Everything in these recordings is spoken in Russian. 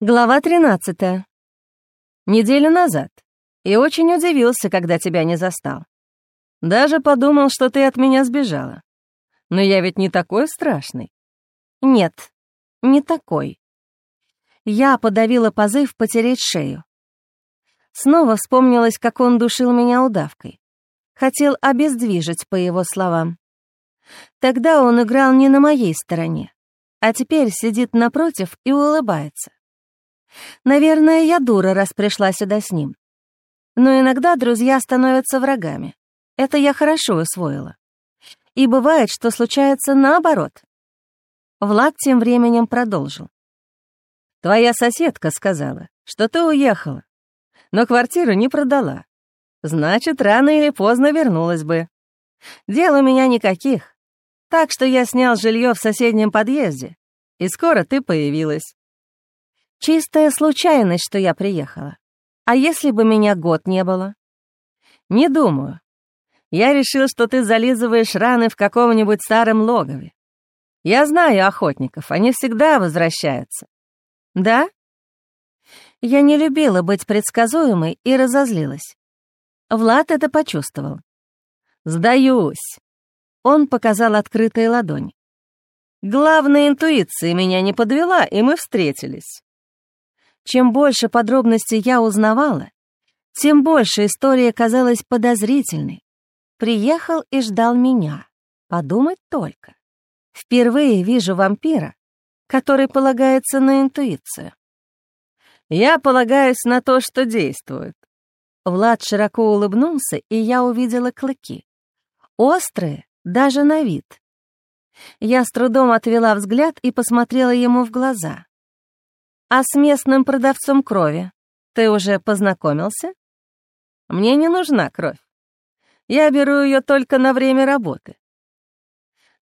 Глава 13. Неделю назад. И очень удивился, когда тебя не застал. Даже подумал, что ты от меня сбежала. Но я ведь не такой страшный. Нет, не такой. Я подавила позыв потереть шею. Снова вспомнилось, как он душил меня удавкой. Хотел обездвижить, по его словам. Тогда он играл не на моей стороне, а теперь сидит напротив и улыбается. Наверное, я дура, раз пришла сюда с ним. Но иногда друзья становятся врагами. Это я хорошо усвоила. И бывает, что случается наоборот. Влад тем временем продолжил. «Твоя соседка сказала, что ты уехала, но квартиру не продала. Значит, рано или поздно вернулась бы. Дел у меня никаких, так что я снял жилье в соседнем подъезде, и скоро ты появилась. Чистая случайность, что я приехала. А если бы меня год не было? Не думаю. Я решил, что ты зализываешь раны в каком-нибудь старом логове. Я знаю охотников, они всегда возвращаются. Да? Я не любила быть предсказуемой и разозлилась. Влад это почувствовал. «Сдаюсь!» Он показал открытые ладони. «Главная интуиция меня не подвела, и мы встретились. Чем больше подробностей я узнавала, тем больше история казалась подозрительной. Приехал и ждал меня. Подумать только. Впервые вижу вампира, который полагается на интуицию. Я полагаюсь на то, что действует. Влад широко улыбнулся, и я увидела клыки. Острые, даже на вид. Я с трудом отвела взгляд и посмотрела ему в глаза. «А с местным продавцом крови ты уже познакомился?» «Мне не нужна кровь. Я беру ее только на время работы».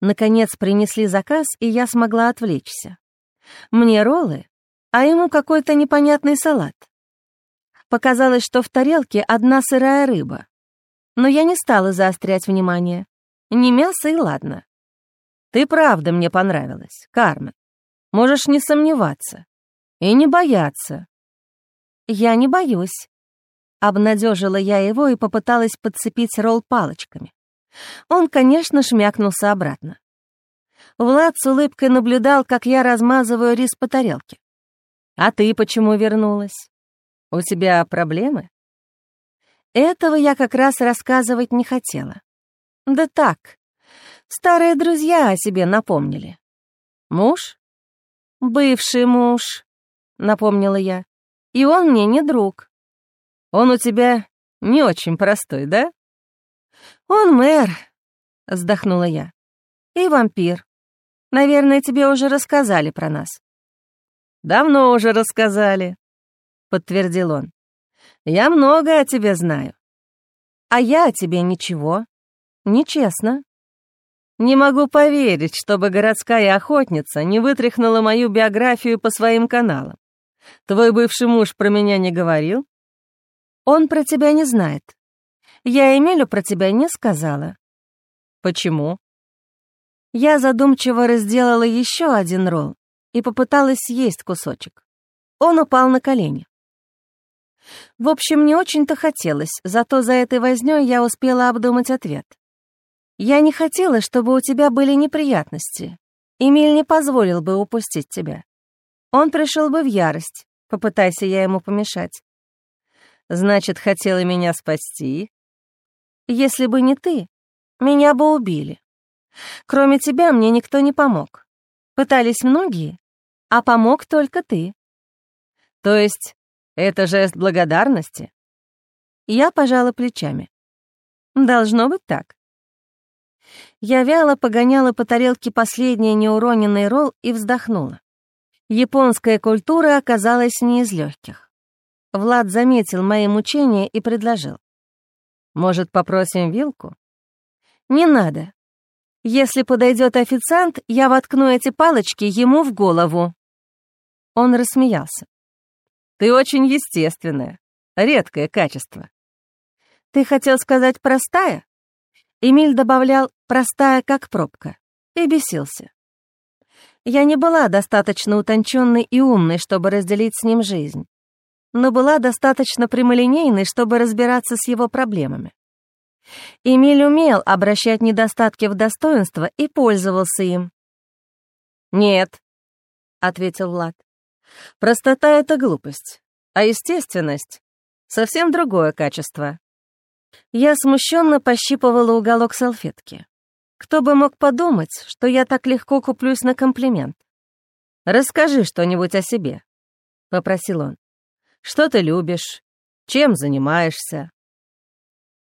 Наконец принесли заказ, и я смогла отвлечься. Мне роллы, а ему какой-то непонятный салат. Показалось, что в тарелке одна сырая рыба. Но я не стала заострять внимание. Не мясо и ладно. Ты правда мне понравилась, Кармен. Можешь не сомневаться. И не бояться. Я не боюсь. Обнадежила я его и попыталась подцепить ролл палочками. Он, конечно, шмякнулся обратно. Влад с улыбкой наблюдал, как я размазываю рис по тарелке. «А ты почему вернулась? У тебя проблемы?» Этого я как раз рассказывать не хотела. Да так, старые друзья о себе напомнили. «Муж?» «Бывший муж», напомнила я. «И он мне не друг». «Он у тебя не очень простой, да?» «Он мэр», — вздохнула я. «И вампир. Наверное, тебе уже рассказали про нас». «Давно уже рассказали», — подтвердил он. «Я много о тебе знаю». «А я о тебе ничего. Нечестно». Не могу поверить, чтобы городская охотница не вытряхнула мою биографию по своим каналам. Твой бывший муж про меня не говорил? Он про тебя не знает. Я Эмилю про тебя не сказала. Почему? Я задумчиво разделала еще один ролл и попыталась съесть кусочек. Он упал на колени. В общем, не очень-то хотелось, зато за этой вознёй я успела обдумать ответ. Я не хотела, чтобы у тебя были неприятности. Эмиль не позволил бы упустить тебя. Он пришел бы в ярость, попытайся я ему помешать. Значит, хотела меня спасти? Если бы не ты, меня бы убили. Кроме тебя мне никто не помог. Пытались многие, а помог только ты. То есть это жест благодарности? Я пожала плечами. Должно быть так. Я вяло погоняла по тарелке последний неуроненный ролл и вздохнула. Японская культура оказалась не из легких. Влад заметил мои мучения и предложил. «Может, попросим вилку?» «Не надо. Если подойдет официант, я воткну эти палочки ему в голову». Он рассмеялся. «Ты очень естественная, редкое качество». «Ты хотел сказать простая?» Эмиль добавлял «простая, как пробка» и бесился. Я не была достаточно утонченной и умной, чтобы разделить с ним жизнь, но была достаточно прямолинейной, чтобы разбираться с его проблемами. Эмиль умел обращать недостатки в достоинство и пользовался им. «Нет», — ответил Влад, — «простота — это глупость, а естественность — совсем другое качество». Я смущенно пощипывала уголок салфетки. Кто бы мог подумать, что я так легко куплюсь на комплимент. «Расскажи что-нибудь о себе», — попросил он. «Что ты любишь? Чем занимаешься?»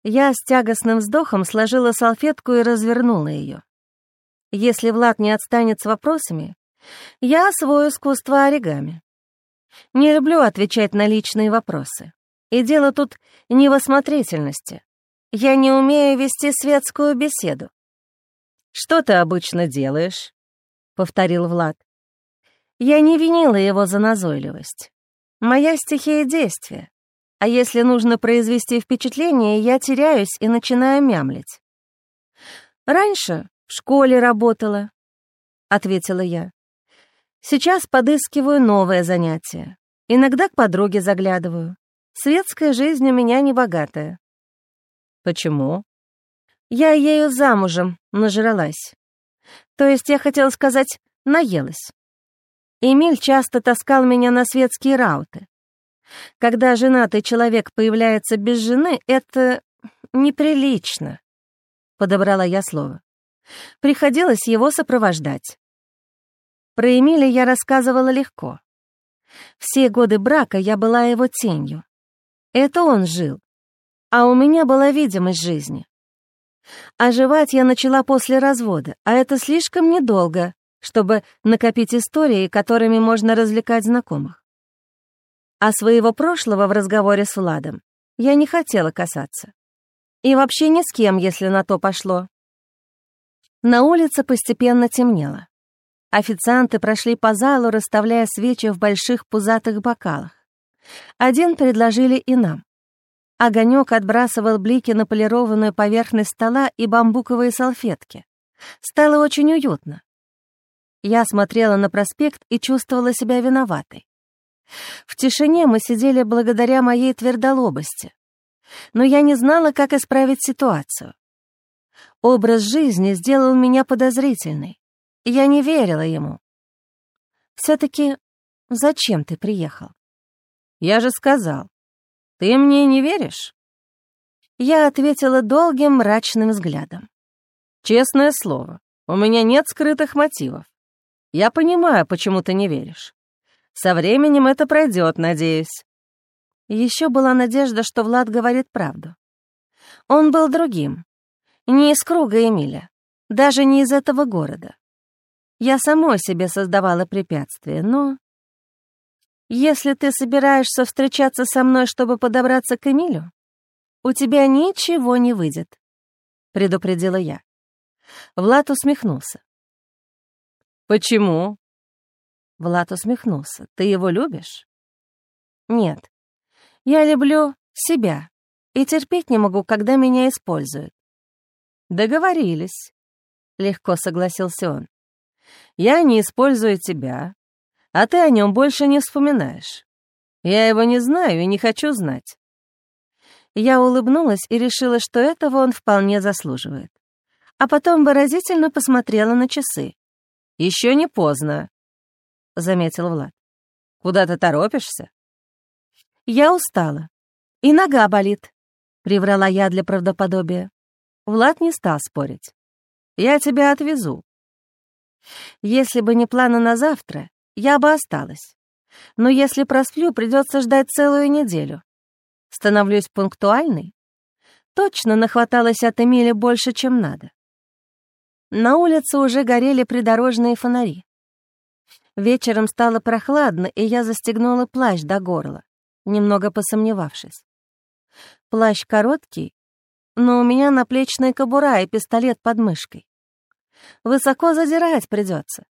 Я с тягостным вздохом сложила салфетку и развернула ее. Если Влад не отстанет с вопросами, я освою искусство оригами. Не люблю отвечать на личные вопросы. И дело тут не в осмотрительности. Я не умею вести светскую беседу. «Что ты обычно делаешь?» — повторил Влад. Я не винила его за назойливость. Моя стихия действия. А если нужно произвести впечатление, я теряюсь и начинаю мямлить. «Раньше в школе работала», — ответила я. «Сейчас подыскиваю новое занятие. Иногда к подруге заглядываю. Светская жизнь у меня небогатая». «Почему?» «Я ею замужем нажралась. То есть я хотела сказать, наелась. Эмиль часто таскал меня на светские рауты. Когда женатый человек появляется без жены, это неприлично, — подобрала я слово. Приходилось его сопровождать. Про Эмиля я рассказывала легко. Все годы брака я была его тенью. Это он жил, а у меня была видимость жизни. Оживать я начала после развода, а это слишком недолго, чтобы накопить истории, которыми можно развлекать знакомых. А своего прошлого в разговоре с Владом я не хотела касаться. И вообще ни с кем, если на то пошло. На улице постепенно темнело. Официанты прошли по залу, расставляя свечи в больших пузатых бокалах. Один предложили и нам. Огонек отбрасывал блики на полированную поверхность стола и бамбуковые салфетки. Стало очень уютно. Я смотрела на проспект и чувствовала себя виноватой. В тишине мы сидели благодаря моей твердолобости. Но я не знала, как исправить ситуацию. Образ жизни сделал меня подозрительной. Я не верила ему. Все-таки зачем ты приехал? Я же сказал. Ты мне не веришь? Я ответила долгим мрачным взглядом. Честное слово, у меня нет скрытых мотивов. Я понимаю, почему ты не веришь. Со временем это пройдет, надеюсь». Еще была надежда, что Влад говорит правду. Он был другим. Не из круга Эмиля, даже не из этого города. Я самой себе создавала препятствия, но... Если ты собираешься встречаться со мной, чтобы подобраться к Эмилю, у тебя ничего не выйдет, — предупредила я. Влад усмехнулся. «Почему?» Влад усмехнулся. «Ты его любишь?» «Нет. Я люблю себя и терпеть не могу, когда меня используют». «Договорились», — легко согласился он. «Я не использую тебя, а ты о нем больше не вспоминаешь. Я его не знаю и не хочу знать». Я улыбнулась и решила, что этого он вполне заслуживает. А потом выразительно посмотрела на часы. «Еще не поздно», заметил Влад. «Куда ты торопишься?» «Я устала. И нога болит», — приврала я для правдоподобия. Влад не стал спорить. «Я тебя отвезу». Если бы не планы на завтра, я бы осталась. Но если просплю, придется ждать целую неделю. Становлюсь пунктуальной? Точно нахваталась от Эмили больше, чем надо. На улице уже горели придорожные фонари. Вечером стало прохладно, и я застегнула плащ до горла, немного посомневавшись. Плащ короткий, но у меня наплечная кобура и пистолет под мышкой. Высоко задирать придется.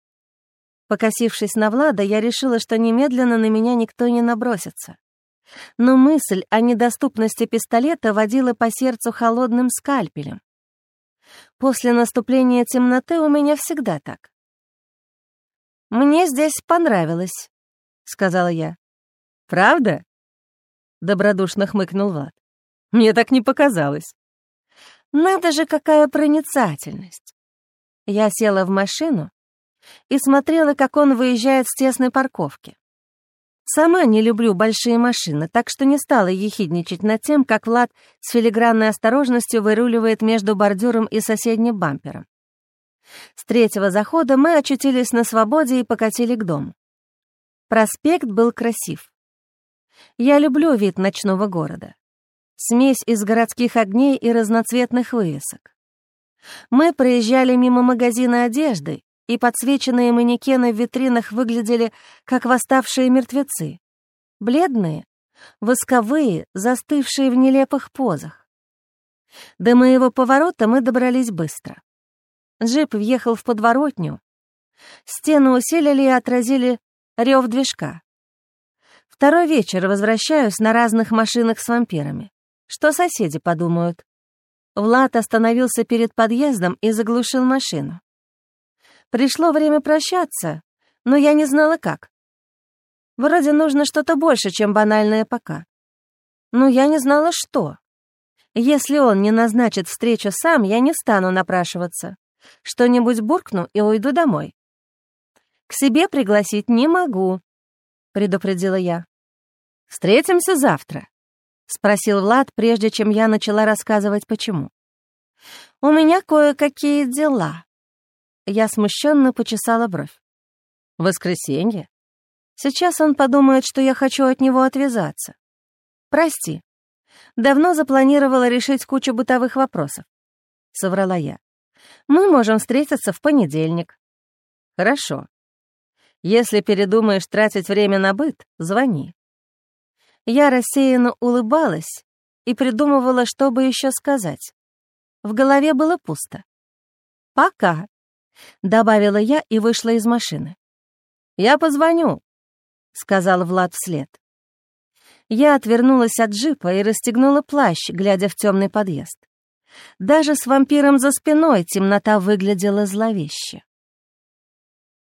Покосившись на Влада, я решила, что немедленно на меня никто не набросится. Но мысль о недоступности пистолета водила по сердцу холодным скальпелем. После наступления темноты у меня всегда так. «Мне здесь понравилось», — сказала я. «Правда?» — добродушно хмыкнул Влад. «Мне так не показалось». «Надо же, какая проницательность!» Я села в машину и смотрела, как он выезжает с тесной парковки. Сама не люблю большие машины, так что не стала ехидничать над тем, как Влад с филигранной осторожностью выруливает между бордюром и соседним бампером. С третьего захода мы очутились на свободе и покатили к дому. Проспект был красив. Я люблю вид ночного города. Смесь из городских огней и разноцветных вывесок. Мы проезжали мимо магазина одежды, и подсвеченные манекены в витринах выглядели как восставшие мертвецы. Бледные, восковые, застывшие в нелепых позах. До моего поворота мы добрались быстро. Джип въехал в подворотню. Стены усилили и отразили рев движка. Второй вечер возвращаюсь на разных машинах с вампирами. Что соседи подумают? Влад остановился перед подъездом и заглушил машину. Пришло время прощаться, но я не знала как. Вроде нужно что-то больше, чем банальное «пока». Но я не знала, что. Если он не назначит встречу сам, я не стану напрашиваться. Что-нибудь буркну и уйду домой. К себе пригласить не могу, предупредила я. «Встретимся завтра», — спросил Влад, прежде чем я начала рассказывать, почему. «У меня кое-какие дела», я смущенно почесала бровь. «Воскресенье? Сейчас он подумает, что я хочу от него отвязаться. Прости, давно запланировала решить кучу бытовых вопросов», — соврала я. «Мы можем встретиться в понедельник». «Хорошо. Если передумаешь тратить время на быт, звони». Я рассеянно улыбалась и придумывала, что бы еще сказать. В голове было пусто. «Пока», — добавила я и вышла из машины. «Я позвоню», — сказал Влад вслед. Я отвернулась от джипа и расстегнула плащ, глядя в темный подъезд. Даже с вампиром за спиной темнота выглядела зловеще.